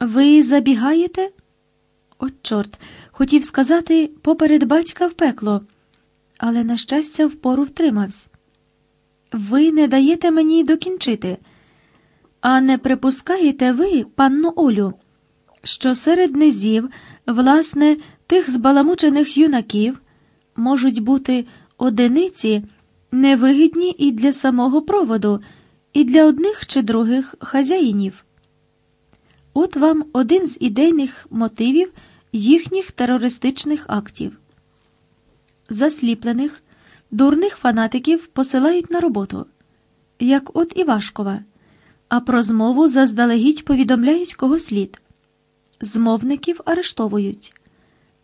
Ви забігаєте? От чорт, хотів сказати поперед батька в пекло, але, на щастя, впору втримався. Ви не даєте мені докінчити, а не припускаєте ви, панну Олю, що серед низів, власне, тих збаламучених юнаків можуть бути одиниці невигідні і для самого проводу, і для одних чи других хазяїнів. От вам один з ідейних мотивів їхніх терористичних актів. Засліплених, дурних фанатиків посилають на роботу, як от Івашкова, а про змову заздалегідь повідомляють кого слід. Змовників арештовують,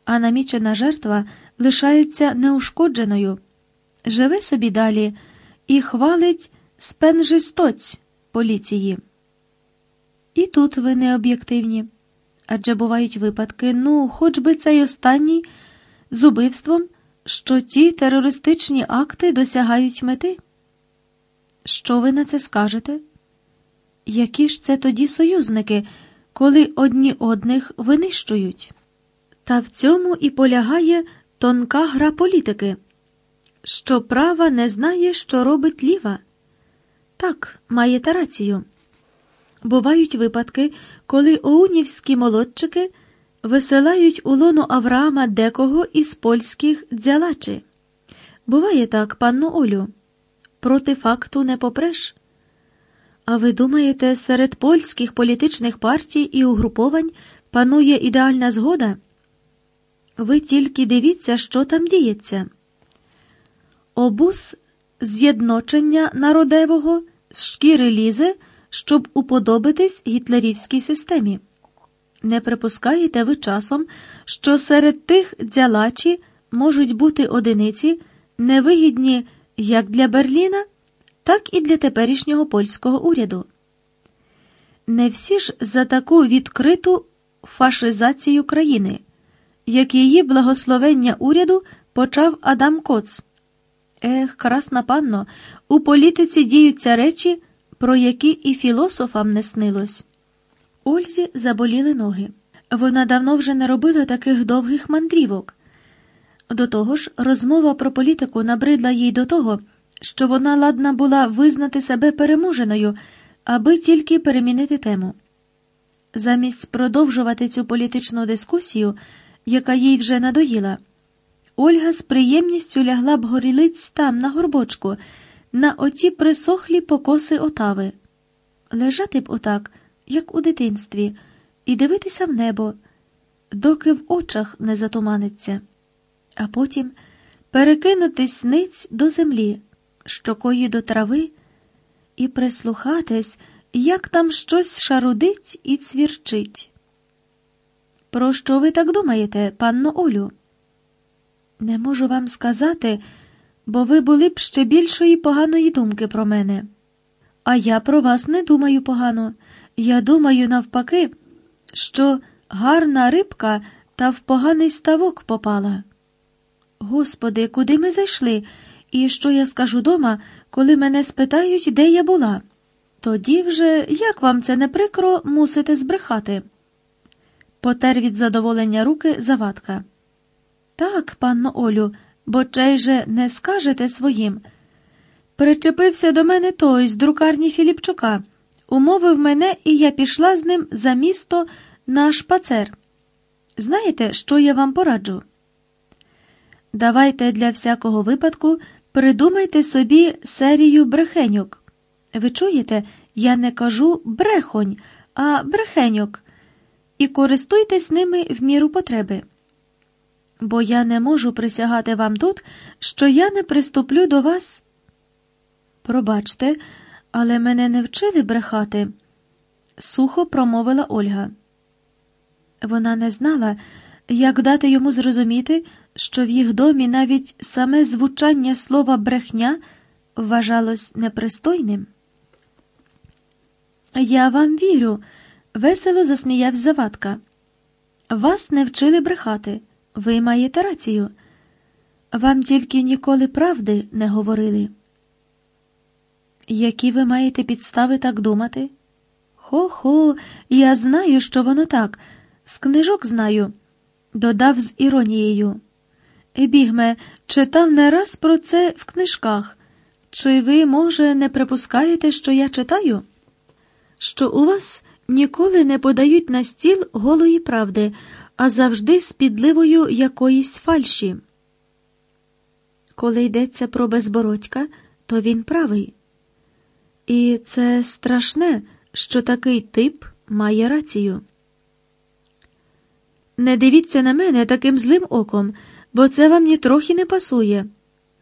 а намічена жертва лишається неушкодженою, живе собі далі і хвалить спенжистоць поліції. І тут ви не об'єктивні. Адже бувають випадки, ну, хоч би цей останній з убивством, що ті терористичні акти досягають мети. Що ви на це скажете? Які ж це тоді союзники, коли одні одних винищують? Та в цьому і полягає тонка гра політики, що права не знає, що робить ліва. Так, маєте рацію. Бувають випадки, коли оунівські молодчики висилають у лоно Авраама декого із польських дзялачі. Буває так, панно Олю, проти факту не попреш. А ви думаєте, серед польських політичних партій і угруповань панує ідеальна згода? Ви тільки дивіться, що там діється. Обуз з'єдночення народевого з шкіри лізе щоб уподобитись гітлерівській системі. Не припускаєте ви часом, що серед тих дзялачі можуть бути одиниці, невигідні як для Берліна, так і для теперішнього польського уряду. Не всі ж за таку відкриту фашизацію країни, як її благословення уряду почав Адам Коц. Ех, красна панно, у політиці діються речі про які і філософам не снилось. Ользі заболіли ноги. Вона давно вже не робила таких довгих мандрівок. До того ж, розмова про політику набридла їй до того, що вона ладна була визнати себе переможеною, аби тільки перемінити тему. Замість продовжувати цю політичну дискусію, яка їй вже надоїла, Ольга з приємністю лягла б горілиць там, на горбочку на оті присохлі покоси отави, лежати б отак, як у дитинстві, і дивитися в небо, доки в очах не затуманиться, а потім перекинутись ниць до землі, щокою до трави, і прислухатись, як там щось шарудить і цвірчить. Про що ви так думаєте, панно Олю? Не можу вам сказати бо ви були б ще більшої поганої думки про мене. А я про вас не думаю погано. Я думаю, навпаки, що гарна рибка та в поганий ставок попала. Господи, куди ми зайшли? І що я скажу дома, коли мене спитають, де я була? Тоді вже, як вам це не прикро, мусите збрехати? Потер від задоволення руки завадка. Так, панно Олю, бо чей же не скажете своїм. Причепився до мене той з друкарні Філіпчука, умовив мене, і я пішла з ним за місто на шпацер. Знаєте, що я вам пораджу? Давайте для всякого випадку придумайте собі серію брехеньок. Ви чуєте, я не кажу брехонь, а брехеньок, і користуйтесь ними в міру потреби бо я не можу присягати вам тут, що я не приступлю до вас. Пробачте, але мене не вчили брехати, сухо промовила Ольга. Вона не знала, як дати йому зрозуміти, що в їх домі навіть саме звучання слова брехня вважалось непристойним. Я вам вірю, весело засміявся Завадка. Вас не вчили брехати. Ви маєте рацію. Вам тільки ніколи правди не говорили. Які ви маєте підстави так думати? Хо-хо, я знаю, що воно так. З книжок знаю, додав з іронією. Бігме, читав не раз про це в книжках. Чи ви, може, не припускаєте, що я читаю? Що у вас ніколи не подають на стіл голої правди, а завжди з підливою якоїсь фальші. Коли йдеться про безбородька, то він правий. І це страшне, що такий тип має рацію. Не дивіться на мене таким злим оком, бо це вам нітрохи не пасує.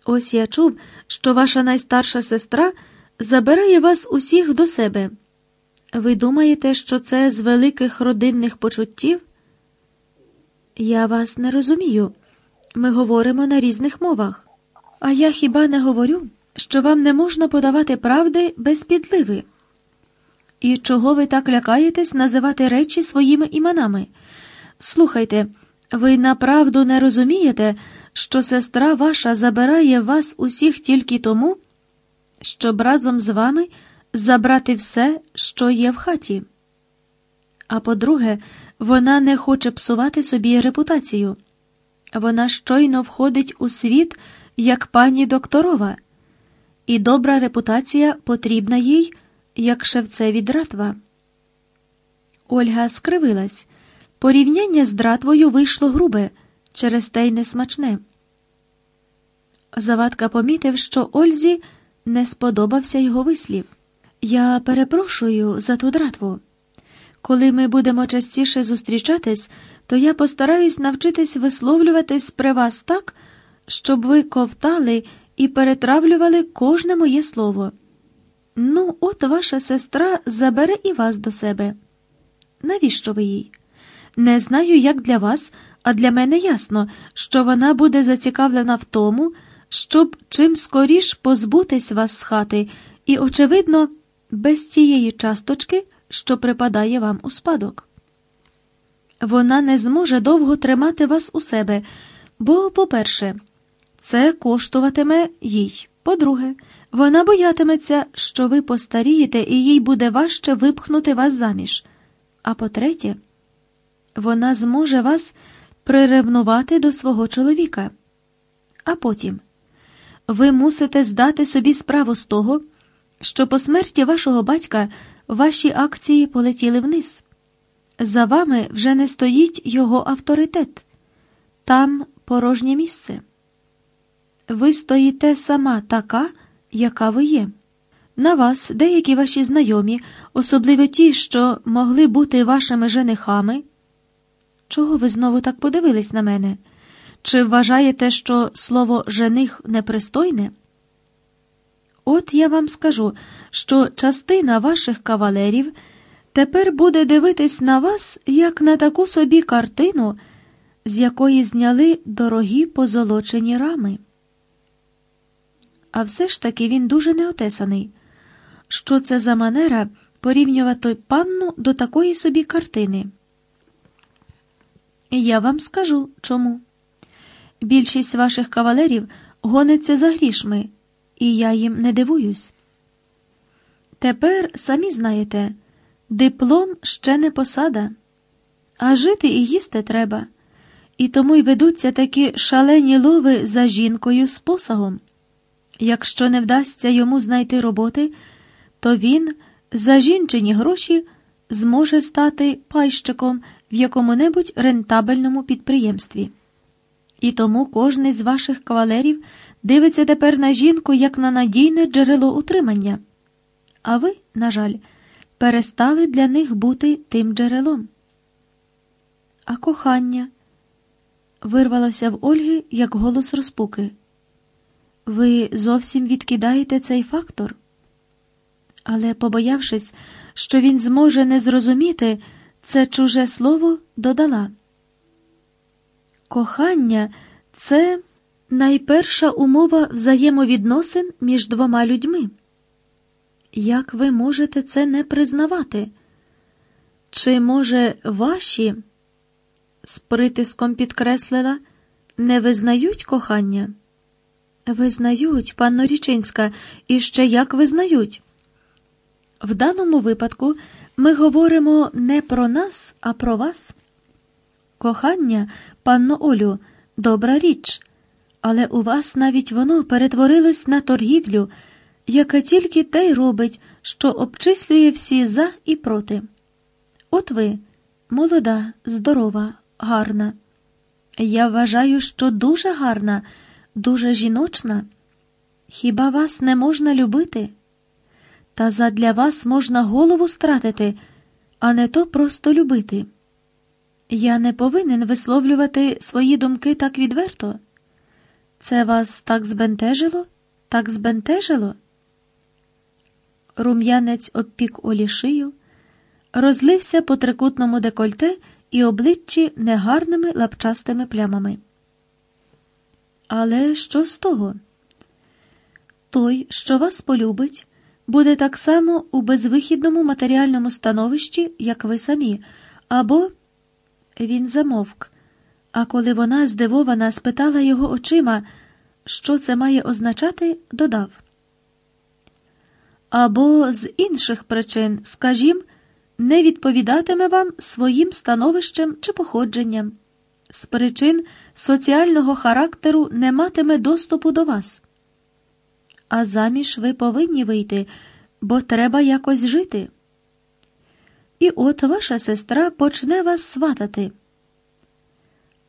Ось я чув, що ваша найстарша сестра забирає вас усіх до себе. Ви думаєте, що це з великих родинних почуттів? Я вас не розумію. Ми говоримо на різних мовах. А я хіба не говорю, що вам не можна подавати правди без підливи? І чого ви так лякаєтесь називати речі своїми іменами? Слухайте, ви направду не розумієте, що сестра ваша забирає вас усіх тільки тому, щоб разом з вами забрати все, що є в хаті. А по-друге, вона не хоче псувати собі репутацію. Вона щойно входить у світ як пані докторова, і добра репутація потрібна їй, як шевцеві дратва. Ольга скривилась. Порівняння з дратвою вийшло грубе, через те й несмачне. Завадка помітив, що Ользі не сподобався його вислів. Я перепрошую за ту дратву. Коли ми будемо частіше зустрічатись, то я постараюсь навчитись висловлюватись при вас так, щоб ви ковтали і перетравлювали кожне моє слово. Ну, от ваша сестра забере і вас до себе. Навіщо ви їй? Не знаю, як для вас, а для мене ясно, що вона буде зацікавлена в тому, щоб чим скоріш позбутись вас з хати, і, очевидно, без тієї часточки, що припадає вам у спадок. Вона не зможе довго тримати вас у себе, бо, по-перше, це коштуватиме їй. По-друге, вона боятиметься, що ви постарієте і їй буде важче випхнути вас заміж. А по-третє, вона зможе вас приревнувати до свого чоловіка. А потім ви мусите здати собі справу з того, що по смерті вашого батька ваші акції полетіли вниз. За вами вже не стоїть його авторитет, там порожнє місце. Ви стоїте сама така, яка ви є. На вас деякі ваші знайомі, особливо ті, що могли бути вашими женихами. Чого ви знову так подивились на мене? Чи вважаєте, що слово жених непристойне? От я вам скажу, що частина ваших кавалерів тепер буде дивитись на вас як на таку собі картину, з якої зняли дорогі позолочені рами. А все ж таки він дуже неотесаний. Що це за манера порівнювати панну до такої собі картини? Я вам скажу чому. Більшість ваших кавалерів гониться за грішми, і я їм не дивуюсь. Тепер самі знаєте, диплом ще не посада, а жити і їсти треба, і тому й ведуться такі шалені лови за жінкою з посагом. Якщо не вдасться йому знайти роботи, то він за жінчині гроші зможе стати пайщиком в якому-небудь рентабельному підприємстві. І тому кожний з ваших кавалерів дивиться тепер на жінку як на надійне джерело утримання. А ви, на жаль, перестали для них бути тим джерелом. А кохання вирвалося в Ольги як голос розпуки. Ви зовсім відкидаєте цей фактор. Але, побоявшись, що він зможе не зрозуміти це чуже слово, додала. Кохання це найперша умова взаємовідносин між двома людьми. Як ви можете це не признавати? Чи, може, ваші, з притиском підкреслила, не визнають кохання? Визнають, панно Річинська, і ще як визнають. В даному випадку ми говоримо не про нас, а про вас. Кохання, панно Олю, добра річ, але у вас навіть воно перетворилось на торгівлю, яка тільки те й робить, що обчислює всі за і проти. От ви, молода, здорова, гарна. Я вважаю, що дуже гарна, дуже жіночна. Хіба вас не можна любити? Та задля вас можна голову стратити, а не то просто любити. Я не повинен висловлювати свої думки так відверто. Це вас так збентежило, так збентежило? Рум'янець обпік Олі шию, розлився по трикутному декольте і обличчі негарними лапчастими плямами. Але що з того? Той, що вас полюбить, буде так само у безвихідному матеріальному становищі, як ви самі, або він замовк. А коли вона, здивована, спитала його очима, що це має означати, додав. Або з інших причин, скажімо, не відповідатиме вам своїм становищем чи походженням, з причин соціального характеру не матиме доступу до вас. А заміж ви повинні вийти, бо треба якось жити. І от ваша сестра почне вас сватати.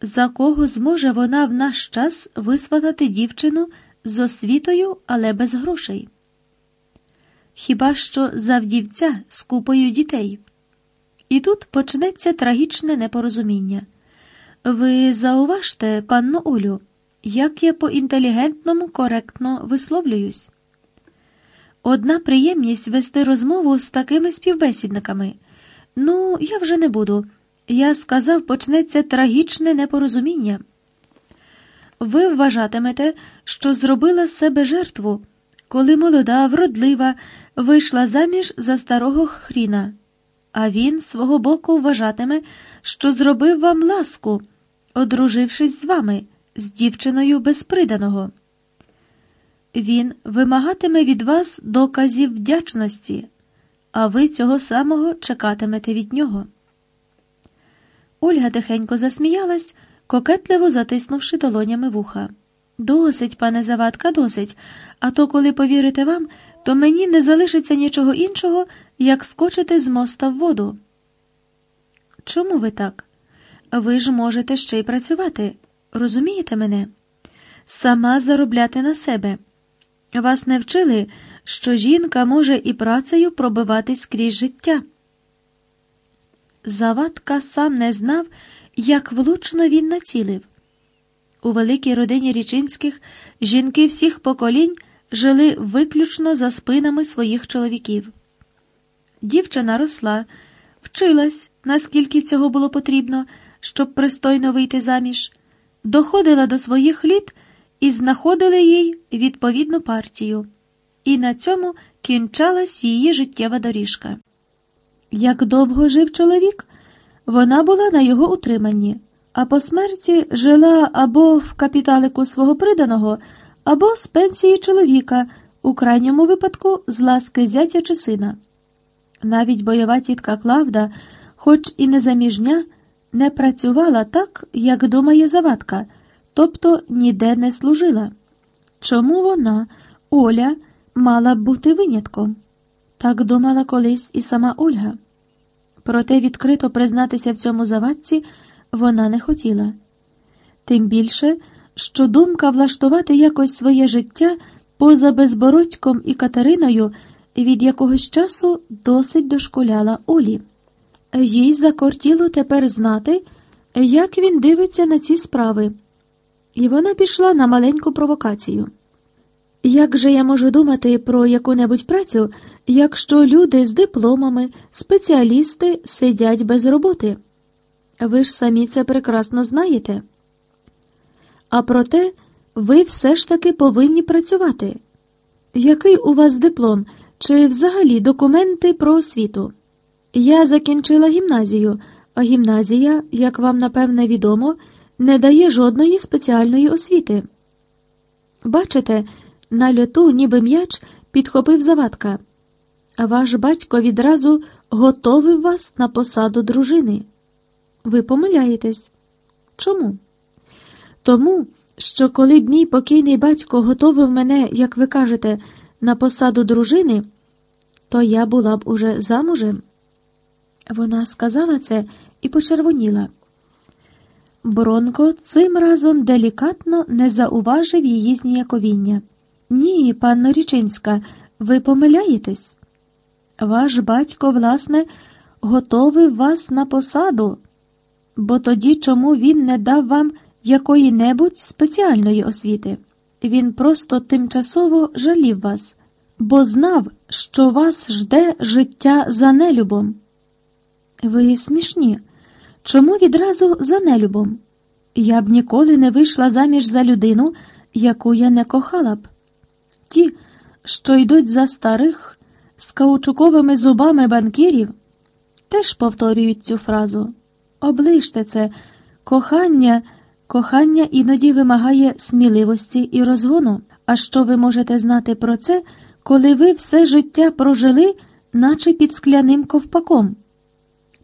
За кого зможе вона в наш час висватати дівчину з освітою, але без грошей? Хіба що за вдівця з купою дітей? І тут почнеться трагічне непорозуміння. Ви зауважте, панно Олю, як я по інтелігентному коректно висловлююсь. Одна приємність вести розмову з такими співбесідниками. Ну, я вже не буду. Я сказав, почнеться трагічне непорозуміння. Ви вважатимете, що зробила з себе жертву, коли молода, вродлива, вийшла заміж за старого хріна, а він свого боку вважатиме, що зробив вам ласку, одружившись з вами, з дівчиною безприданого. Він вимагатиме від вас доказів вдячності, а ви цього самого чекатимете від нього. Ольга тихенько засміялась, кокетливо затиснувши долонями вуха. Досить, пане Завадка, досить. А то, коли повірите вам, то мені не залишиться нічого іншого, як скочити з моста в воду. Чому ви так? Ви ж можете ще й працювати. Розумієте мене? Сама заробляти на себе. Вас не вчили, що жінка може і працею пробиватись крізь життя. Завадка сам не знав, як влучно він націлив. У великій родині Річинських жінки всіх поколінь жили виключно за спинами своїх чоловіків. Дівчина росла, вчилась, наскільки цього було потрібно, щоб пристойно вийти заміж, доходила до своїх літ і знаходили їй відповідну партію. І на цьому кінчалась її життєва доріжка. Як довго жив чоловік, вона була на його утриманні, а по смерті жила або в капіталику свого приданого, або з пенсії чоловіка, у крайньому випадку з ласки зятя чи сина. Навіть бойова тітка Клавда, хоч і не заміжня, не працювала так, як думає завадка, тобто ніде не служила. Чому вона, Оля, мала б бути винятком? Так думала колись і сама Ольга. Проте відкрито признатися в цьому завадці вона не хотіла. Тим більше, що думка влаштувати якось своє життя поза безбородьком і Катериною від якогось часу досить дошколяла Олі. Їй закортіло тепер знати, як він дивиться на ці справи, і вона пішла на маленьку провокацію. Як же я можу думати про яку-небудь працю, якщо люди з дипломами, спеціалісти сидять без роботи? Ви ж самі це прекрасно знаєте. А проте ви все ж таки повинні працювати. Який у вас диплом чи взагалі документи про освіту? Я закінчила гімназію, а гімназія, як вам напевне відомо, не дає жодної спеціальної освіти. Бачите, на льоту, ніби м'яч, підхопив завадка. Ваш батько відразу готовив вас на посаду дружини. Ви помиляєтесь. Чому? Тому, що коли б мій покійний батько готовив мене, як ви кажете, на посаду дружини, то я була б уже замужем. Вона сказала це і почервоніла. Бронко цим разом делікатно не зауважив її зніяковіння. Ні, панно Річинська, ви помиляєтесь. Ваш батько, власне, готовив вас на посаду, бо тоді чому він не дав вам якої-небудь спеціальної освіти? Він просто тимчасово жалів вас, бо знав, що вас жде життя за нелюбом. Ви смішні. Чому відразу за нелюбом? Я б ніколи не вийшла заміж за людину, яку я не кохала б. Ті, що йдуть за старих з каучуковими зубами банкірів, теж повторюють цю фразу. Оближте це, кохання, кохання іноді вимагає сміливості і розгону. А що ви можете знати про це, коли ви все життя прожили, наче під скляним ковпаком?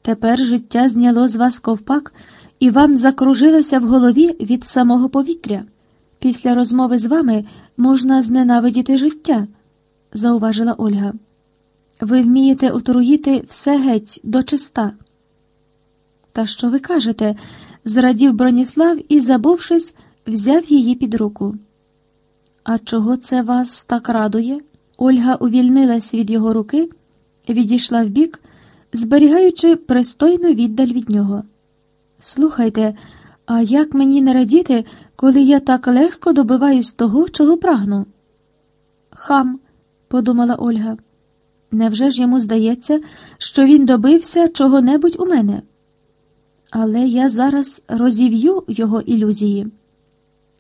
Тепер життя зняло з вас ковпак, і вам закружилося в голові від самого повітря. Після розмови з вами можна зненавидіти життя, зауважила Ольга. Ви вмієте отруїти все геть до чиста. Та що ви кажете? зрадів Броніслав і, забувшись, взяв її під руку. А чого це вас так радує? Ольга увільнилась від його руки, відійшла вбік, зберігаючи пристойну віддаль від нього. Слухайте, а як мені не радіти, коли я так легко добиваюсь того, чого прагну? Хам, подумала Ольга. Невже ж йому здається, що він добився чого-небудь у мене? Але я зараз розів'ю його ілюзії.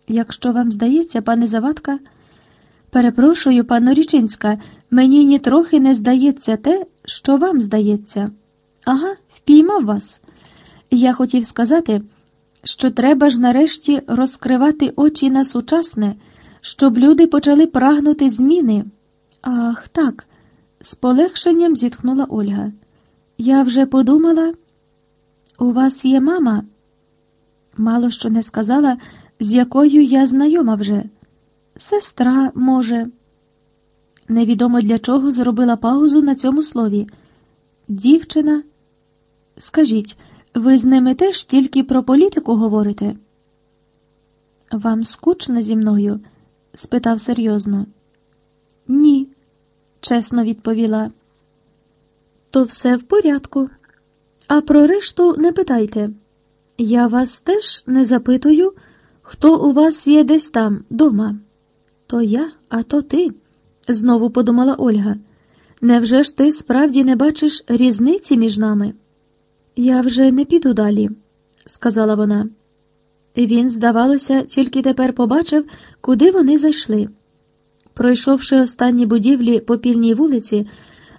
Якщо вам здається, пане Завадка, перепрошую, пану Річинська, мені нітрохи не здається те, що вам здається. Ага, впіймав вас. Я хотів сказати, що треба ж нарешті розкривати очі на сучасне, щоб люди почали прагнути зміни. Ах, так, з полегшенням зітхнула Ольга. Я вже подумала, у вас є мама? Мало що не сказала, з якою я знайома вже. Сестра, може. Невідомо для чого зробила паузу на цьому слові. Дівчина. Скажіть, ви з ними теж тільки про політику говорите? Вам скучно зі мною? спитав серйозно. Ні, чесно відповіла. То все в порядку. А про решту не питайте. Я вас теж не запитую, хто у вас є десь там, дома. То я, а то ти, знову подумала Ольга. Невже ж ти справді не бачиш різниці між нами? Я вже не піду далі, сказала вона. Він, здавалося, тільки тепер побачив, куди вони зайшли. Пройшовши останні будівлі по пільній вулиці,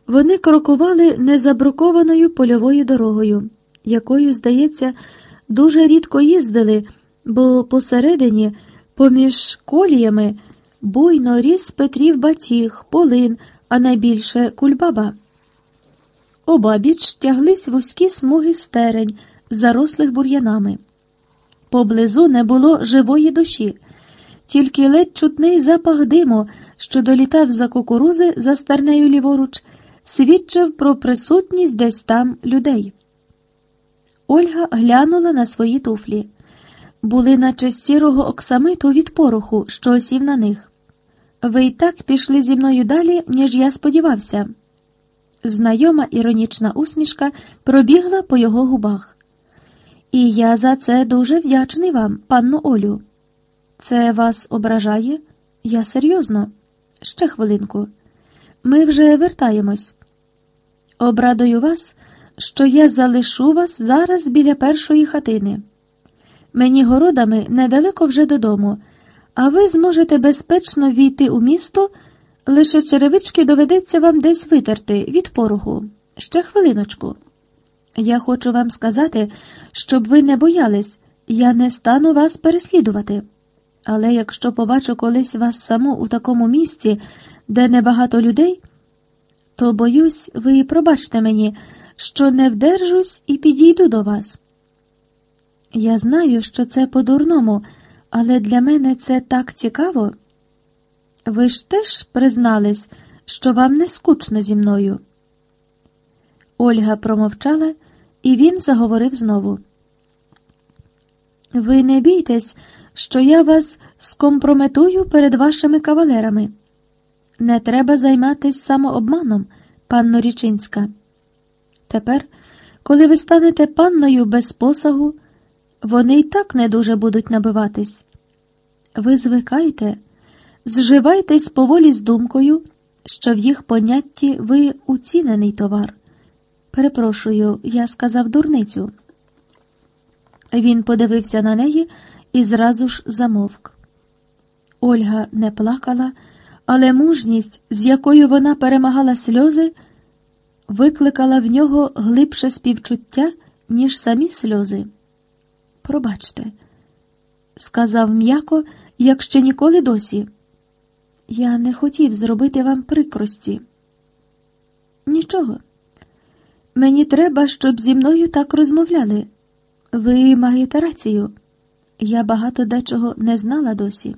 вони крокували незабрукованою польовою дорогою, якою, здається, дуже рідко їздили, бо посередині, поміж коліями, буйно ріс Петрів батіг, полин, а найбільше кульбаба. Обабіч тяглись вузькі смуги стерень, зарослих бур'янами. Поблизу не було живої душі, тільки ледь чутний запах диму, що долітав за кукурузи за стернею ліворуч, свідчив про присутність десь там людей. Ольга глянула на свої туфлі. Були наче сірого оксамиту від пороху, що осів на них. Ви й так пішли зі мною далі, ніж я сподівався. Знайома іронічна усмішка пробігла по його губах. І я за це дуже вдячний вам, панно Олю. Це вас ображає? Я серйозно. Ще хвилинку. Ми вже вертаємось. Обрадую вас, що я залишу вас зараз біля першої хатини. Мені городами недалеко вже додому, а ви зможете безпечно війти у місто. Лише черевички доведеться вам десь витерти від пороху. Ще хвилиночку. Я хочу вам сказати, щоб ви не боялись, я не стану вас переслідувати. Але якщо побачу колись вас саму у такому місці, де небагато людей, то боюсь, ви пробачте мені, що не вдержусь і підійду до вас. Я знаю, що це по-дурному, але для мене це так цікаво. Ви ж теж признались, що вам не скучно зі мною. Ольга промовчала, і він заговорив знову. Ви не бійтесь, що я вас скомпрометую перед вашими кавалерами. Не треба займатись самообманом, панно Річинська. Тепер, коли ви станете панною без посагу, вони й так не дуже будуть набиватись. Ви звикайте, зживайтесь поволі з думкою, що в їх понятті ви уцінений товар. Перепрошую, я сказав дурницю. Він подивився на неї і зразу ж замовк. Ольга не плакала, але мужність, з якою вона перемагала сльози, викликала в нього глибше співчуття, ніж самі сльози. Пробачте, сказав м'яко, як ще ніколи досі. Я не хотів зробити вам прикрості. Нічого. Мені треба, щоб зі мною так розмовляли. Ви маєте рацію. Я багато дечого не знала досі.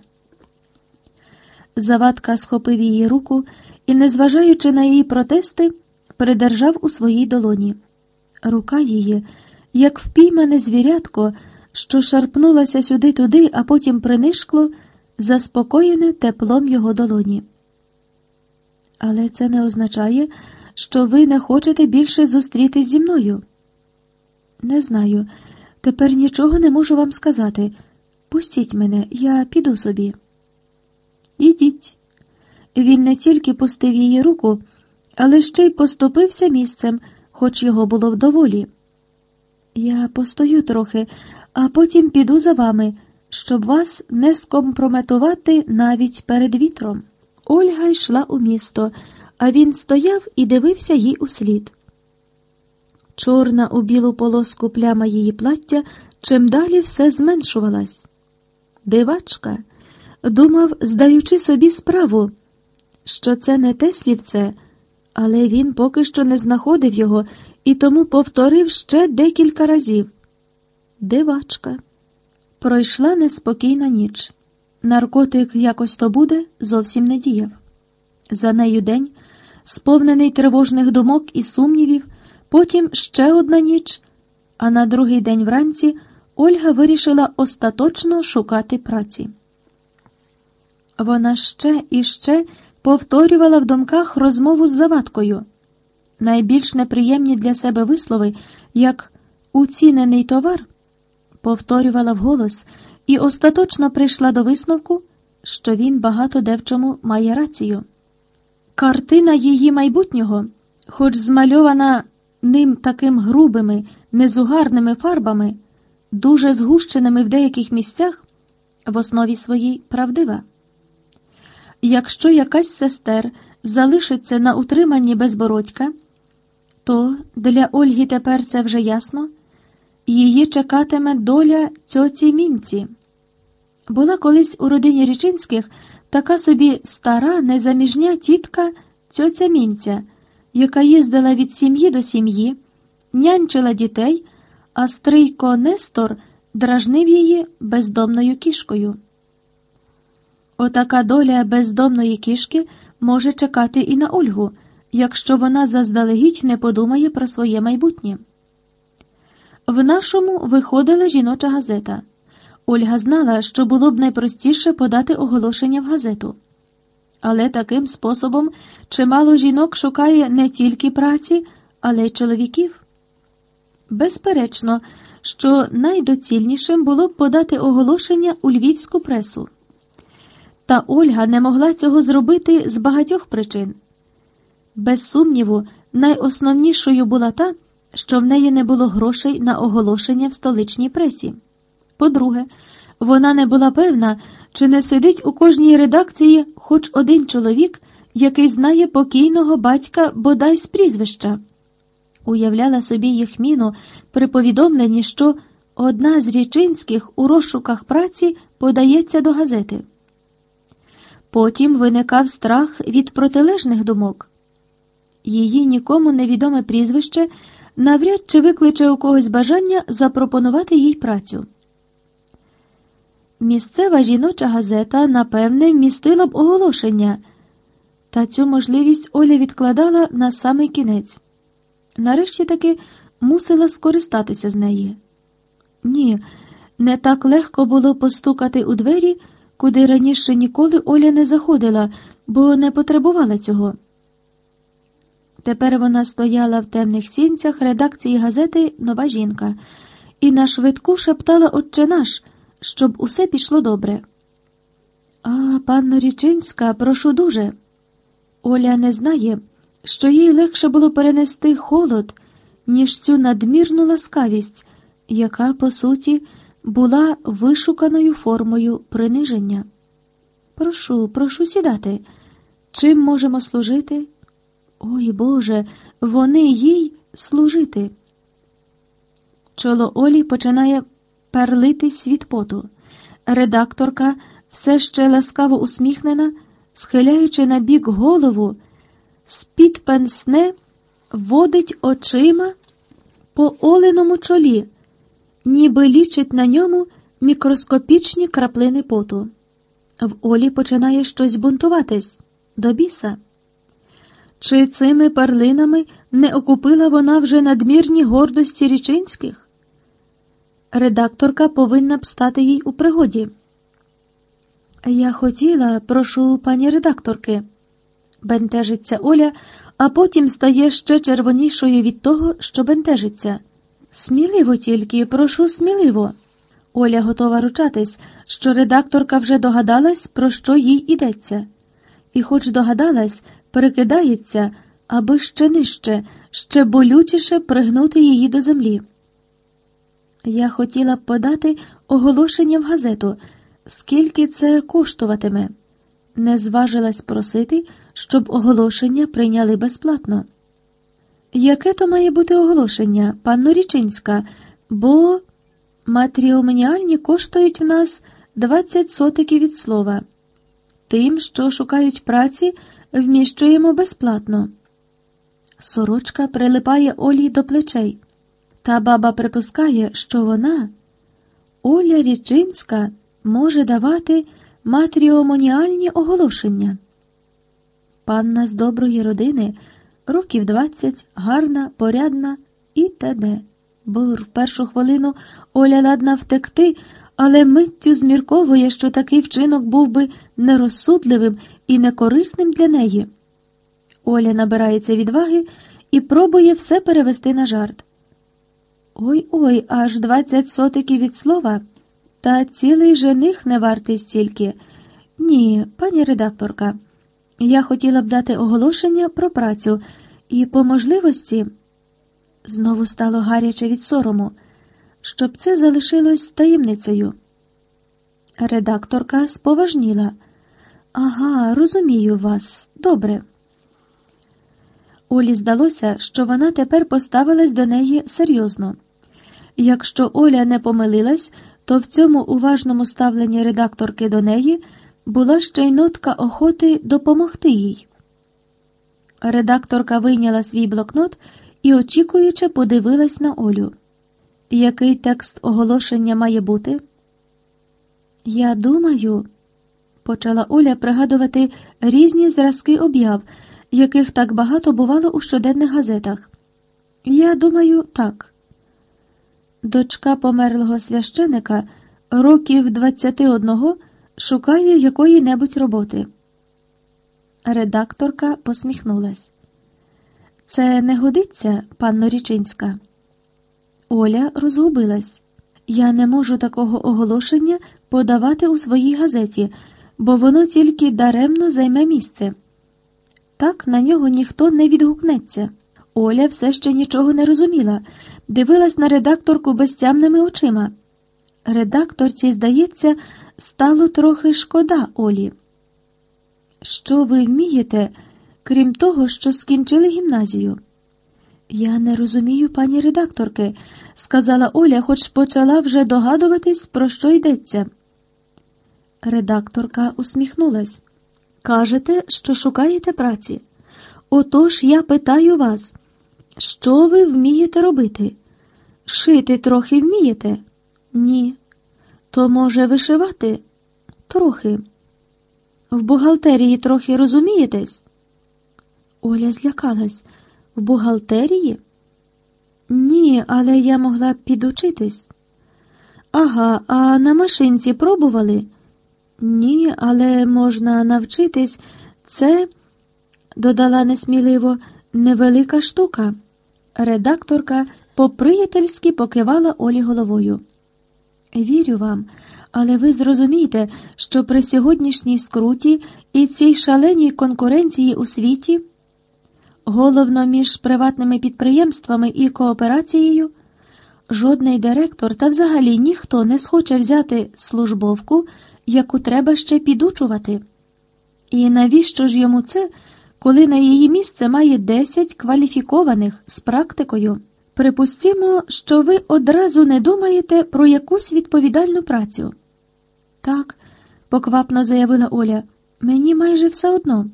Завадка схопив її руку і, незважаючи на її протести, придержав у своїй долоні. Рука її, як впіймане звірятко, що шарпнулася сюди-туди, а потім принишкло, заспокоєне теплом його долоні. Але це не означає, що ви не хочете більше зустрітись зі мною. Не знаю. Тепер нічого не можу вам сказати. Пустіть мене, я піду собі. Ідіть. Він не тільки пустив її руку, але ще й поступився місцем, хоч його було вдоволі. Я постою трохи, а потім піду за вами, щоб вас не скомпрометувати навіть перед вітром. Ольга йшла у місто, а він стояв і дивився їй услід. Чорна у білу полоску пляма її плаття чим далі все зменшувалась. Дивачка думав, здаючи собі справу, що це не те слівце, але він поки що не знаходив його і тому повторив ще декілька разів. Дивачка. Пройшла неспокійна ніч. Наркотик якось то буде, зовсім не діяв. За нею день, сповнений тривожних думок і сумнівів. Потім ще одна ніч, а на другий день вранці Ольга вирішила остаточно шукати праці. Вона ще і ще повторювала в думках розмову з завадкою. Найбільш неприємні для себе вислови, як уцінений товар, повторювала вголос і остаточно прийшла до висновку, що він багато де в чому має рацію. Картина її майбутнього, хоч змальована ним таким грубими, незугарними фарбами, дуже згущеними в деяких місцях, в основі своїй правдива. Якщо якась сестер залишиться на утриманні безбородька, то для Ольги тепер це вже ясно, її чекатиме доля цьоці мінці. Була колись у родині Річинських така собі стара незаміжня тітка цьоця мінця яка їздила від сім'ї до сім'ї, нянчила дітей, а стрийко Нестор дражнив її бездомною кішкою. Отака доля бездомної кішки може чекати і на Ольгу, якщо вона заздалегідь не подумає про своє майбутнє. В нашому виходила жіноча газета. Ольга знала, що було б найпростіше подати оголошення в газету. Але таким способом чимало жінок шукає не тільки праці, але й чоловіків. Безперечно, що найдоцільнішим було б подати оголошення у львівську пресу. Та Ольга не могла цього зробити з багатьох причин. Без сумніву, найосновнішою була та, що в неї не було грошей на оголошення в столичній пресі. По-друге, вона не була певна, чи не сидить у кожній редакції хоч один чоловік, який знає покійного батька бодай з прізвища. Уявляла собі їх міну при повідомленні, що одна з річинських у розшуках праці подається до газети. Потім виникав страх від протилежних думок. Її нікому невідоме прізвище навряд чи викличе у когось бажання запропонувати їй працю. Місцева жіноча газета, напевне, вмістила б оголошення, та цю можливість Оля відкладала на самий кінець. Нарешті таки мусила скористатися з неї. Ні, не так легко було постукати у двері, куди раніше ніколи Оля не заходила, бо не потребувала цього. Тепер вона стояла в темних сінцях редакції газети Нова жінка і на швидку шептала Отче наш, щоб усе пішло добре. А, панно Річинська, прошу дуже. Оля не знає, що їй легше було перенести холод, ніж цю надмірну ласкавість, яка, по суті, була вишуканою формою приниження. Прошу, прошу сідати. Чим можемо служити? Ой Боже, вони їй служити. Чоло Олі починає перлитись від поту. Редакторка, все ще ласкаво усміхнена, схиляючи на бік голову, з-під пенсне водить очима по оленому чолі, ніби лічить на ньому мікроскопічні краплини поту. В Олі починає щось бунтуватись до біса. Чи цими перлинами не окупила вона вже надмірні гордості річинських? Редакторка повинна б стати їй у пригоді. Я хотіла, прошу пані редакторки, бентежиться Оля, а потім стає ще червонішою від того, що бентежиться. Сміливо тільки, прошу сміливо. Оля готова ручатись, що редакторка вже догадалась, про що їй ідеться. І, хоч догадалась, перекидається, аби ще нижче, ще болючіше пригнути її до землі. Я хотіла б подати оголошення в газету, скільки це коштуватиме. Не зважилась просити, щоб оголошення прийняли безплатно. Яке то має бути оголошення, панно Річинська, бо матріоменіальні коштують в нас 20 сотиків від слова. Тим, що шукають праці, вміщуємо безплатно. Сорочка прилипає Олі до плечей. Та баба припускає, що вона, Оля Річинська, може давати матріомоніальні оголошення. Панна з доброї родини, років двадцять, гарна, порядна і т.д. Бур в першу хвилину Оля ладна втекти, але миттю змірковує, що такий вчинок був би нерозсудливим і некорисним для неї. Оля набирається відваги і пробує все перевести на жарт. Ой ой, аж двадцять сотиків від слова. Та цілий жених не вартий стільки. Ні, пані редакторка, я хотіла б дати оголошення про працю і по можливості знову стало гаряче від сорому, щоб це залишилось таємницею. Редакторка споважніла. Ага, розумію вас, добре. Олі здалося, що вона тепер поставилась до неї серйозно. Якщо Оля не помилилась, то в цьому уважному ставленні редакторки до неї була ще й нотка охоти допомогти їй. Редакторка вийняла свій блокнот і, очікуючи, подивилась на Олю. Який текст оголошення має бути? Я думаю, почала Оля пригадувати різні зразки об'яв, яких так багато бувало у щоденних газетах. Я думаю, так. Дочка померлого священика років 21 шукає якої-небудь роботи. Редакторка посміхнулась. Це не годиться, панно Річинська. Оля розгубилась. Я не можу такого оголошення подавати у своїй газеті, бо воно тільки даремно займе місце. Так на нього ніхто не відгукнеться. Оля все ще нічого не розуміла, дивилась на редакторку безтямними очима. Редакторці, здається, стало трохи шкода Олі. Що ви вмієте, крім того, що скінчили гімназію? Я не розумію, пані редакторки, сказала Оля, хоч почала вже догадуватись, про що йдеться. Редакторка усміхнулась. Кажете, що шукаєте праці. Отож я питаю вас, Що ви вмієте робити? Шити трохи вмієте? Ні. То, може, вишивати? Трохи. В бухгалтерії трохи розумієтесь? Оля злякалась. В бухгалтерії? Ні, але я могла б підучитись. Ага, а на машинці пробували? Ні, але можна навчитись. Це, додала несміливо, невелика штука. Редакторка по-приятельськи покивала Олі головою. Вірю вам, але ви зрозумієте, що при сьогоднішній скруті і цій шаленій конкуренції у світі, головно між приватними підприємствами і кооперацією, жодний директор та взагалі ніхто не схоче взяти службовку, яку треба ще підучувати. І навіщо ж йому це, коли на її місце має 10 кваліфікованих з практикою? Припустімо, що ви одразу не думаєте про якусь відповідальну працю. Так, поквапно заявила Оля, мені майже все одно.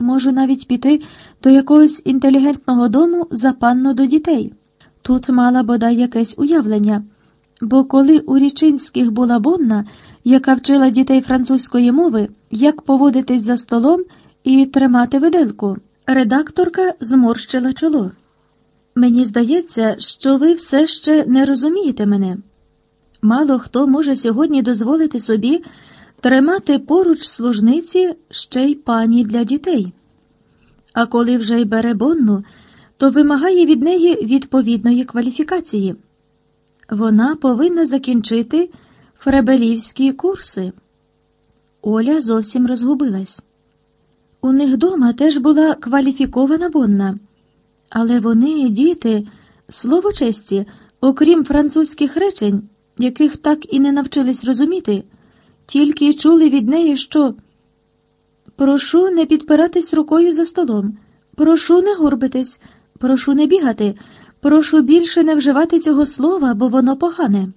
Можу навіть піти до якогось інтелігентного дому за панну до дітей. Тут мала бодай якесь уявлення, бо коли у Річинських була Бонна, яка вчила дітей французької мови, як поводитись за столом і тримати виделку, редакторка зморщила чоло. Мені здається, що ви все ще не розумієте мене. Мало хто може сьогодні дозволити собі тримати поруч служниці ще й пані для дітей. А коли вже й бере Бонну, то вимагає від неї відповідної кваліфікації. Вона повинна закінчити фребелівські курси. Оля зовсім розгубилась. У них дома теж була кваліфікована Бонна. Але вони, діти, слово честі, окрім французьких речень, яких так і не навчились розуміти, тільки чули від неї, що прошу не підпиратись рукою за столом, прошу не горбитись, прошу не бігати, прошу більше не вживати цього слова, бо воно погане.